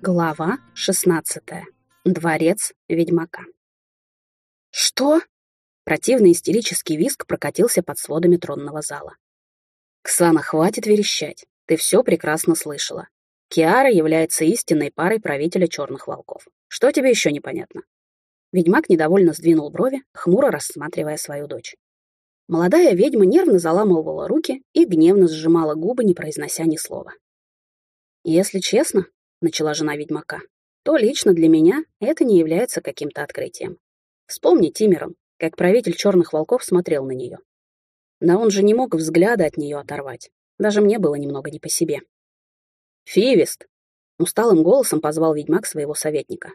Глава 16. Дворец ведьмака. Что? Противный истерический визг прокатился под сводами тронного зала. Ксана, хватит верещать. Ты все прекрасно слышала. Киара является истинной парой правителя черных волков. Что тебе еще непонятно? Ведьмак недовольно сдвинул брови, хмуро рассматривая свою дочь. Молодая ведьма нервно заламывала руки и гневно сжимала губы, не произнося ни слова. Если честно, — начала жена ведьмака, — то лично для меня это не является каким-то открытием. Вспомни Тимерон, как правитель черных волков смотрел на нее. Да он же не мог взгляда от нее оторвать. Даже мне было немного не по себе. «Фивист!» — усталым голосом позвал ведьмак своего советника.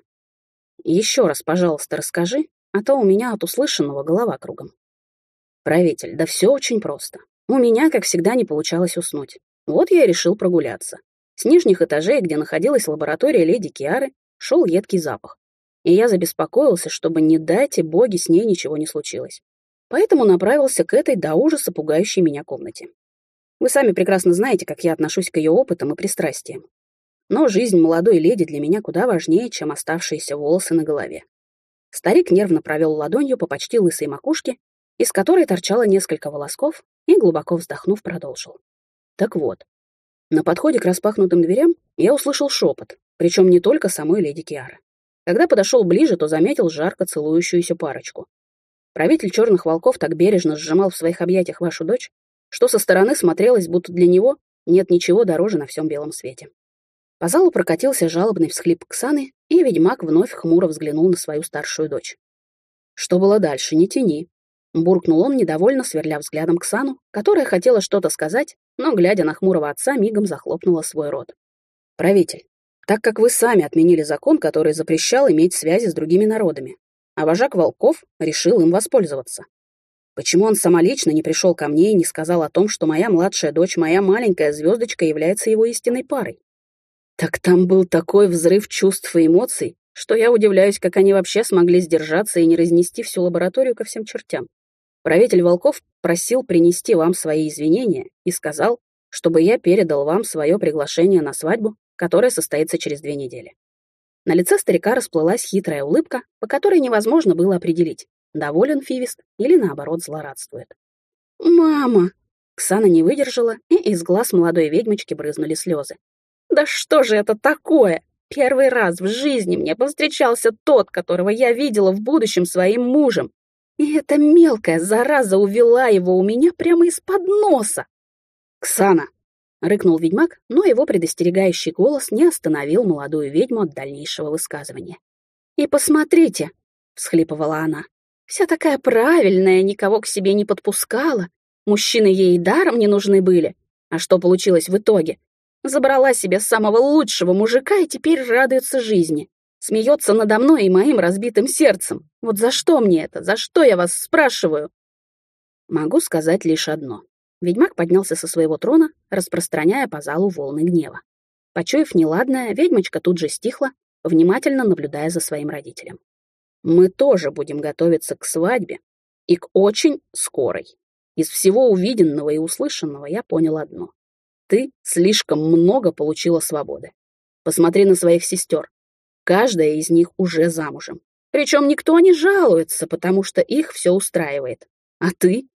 «Еще раз, пожалуйста, расскажи, а то у меня от услышанного голова кругом». «Правитель, да все очень просто. У меня, как всегда, не получалось уснуть. Вот я и решил прогуляться. С нижних этажей, где находилась лаборатория леди Киары, шел едкий запах. И я забеспокоился, чтобы, не дайте боги, с ней ничего не случилось. Поэтому направился к этой до ужаса пугающей меня комнате. Вы сами прекрасно знаете, как я отношусь к ее опытам и пристрастиям. Но жизнь молодой леди для меня куда важнее, чем оставшиеся волосы на голове. Старик нервно провел ладонью по почти лысой макушке, из которой торчало несколько волосков, и, глубоко вздохнув, продолжил. Так вот, на подходе к распахнутым дверям я услышал шепот, причем не только самой леди Киары. Когда подошел ближе, то заметил жарко целующуюся парочку. Правитель черных волков так бережно сжимал в своих объятиях вашу дочь, что со стороны смотрелось, будто для него нет ничего дороже на всем белом свете. По залу прокатился жалобный всхлип Ксаны, и ведьмак вновь хмуро взглянул на свою старшую дочь. Что было дальше, не тяни. Буркнул он, недовольно сверля взглядом Ксану, которая хотела что-то сказать, но, глядя на хмурого отца, мигом захлопнула свой рот. «Правитель, так как вы сами отменили закон, который запрещал иметь связи с другими народами, а вожак волков решил им воспользоваться. Почему он самолично не пришел ко мне и не сказал о том, что моя младшая дочь, моя маленькая звездочка, является его истинной парой? Так там был такой взрыв чувств и эмоций, что я удивляюсь, как они вообще смогли сдержаться и не разнести всю лабораторию ко всем чертям. Правитель Волков просил принести вам свои извинения и сказал, чтобы я передал вам свое приглашение на свадьбу, которая состоится через две недели. На лице старика расплылась хитрая улыбка, по которой невозможно было определить, доволен Фивист или, наоборот, злорадствует. «Мама!» Ксана не выдержала, и из глаз молодой ведьмочки брызнули слезы. «Да что же это такое? Первый раз в жизни мне повстречался тот, которого я видела в будущем своим мужем, и эта мелкая зараза увела его у меня прямо из-под носа. «Ксана!» — рыкнул ведьмак, но его предостерегающий голос не остановил молодую ведьму от дальнейшего высказывания. «И посмотрите!» — всхлипывала она. «Вся такая правильная, никого к себе не подпускала. Мужчины ей даром не нужны были. А что получилось в итоге? Забрала себе самого лучшего мужика и теперь радуется жизни. Смеется надо мной и моим разбитым сердцем. Вот за что мне это? За что я вас спрашиваю? Могу сказать лишь одно. Ведьмак поднялся со своего трона, распространяя по залу волны гнева. Почуяв неладное, ведьмочка тут же стихла, внимательно наблюдая за своим родителем. Мы тоже будем готовиться к свадьбе и к очень скорой. Из всего увиденного и услышанного я понял одно. Ты слишком много получила свободы. Посмотри на своих сестер. Каждая из них уже замужем. Причем никто не жалуется, потому что их все устраивает. А ты?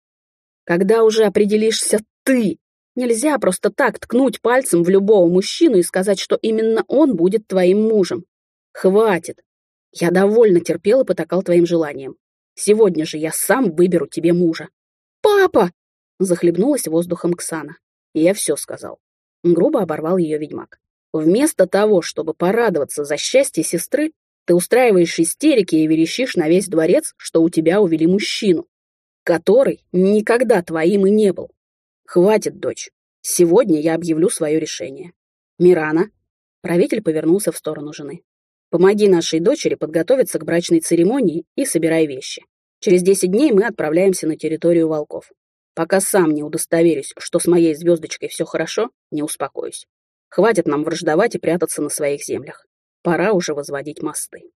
Когда уже определишься ты, нельзя просто так ткнуть пальцем в любого мужчину и сказать, что именно он будет твоим мужем. Хватит. Я довольно терпел и потакал твоим желаниям. Сегодня же я сам выберу тебе мужа. Папа! Захлебнулась воздухом Ксана. Я все сказал. Грубо оборвал ее ведьмак. Вместо того, чтобы порадоваться за счастье сестры, ты устраиваешь истерики и верещишь на весь дворец, что у тебя увели мужчину, который никогда твоим и не был. Хватит, дочь. Сегодня я объявлю свое решение. Мирана. Правитель повернулся в сторону жены. Помоги нашей дочери подготовиться к брачной церемонии и собирай вещи. Через десять дней мы отправляемся на территорию волков. Пока сам не удостоверюсь, что с моей звездочкой все хорошо, не успокоюсь. Хватит нам враждовать и прятаться на своих землях. Пора уже возводить мосты.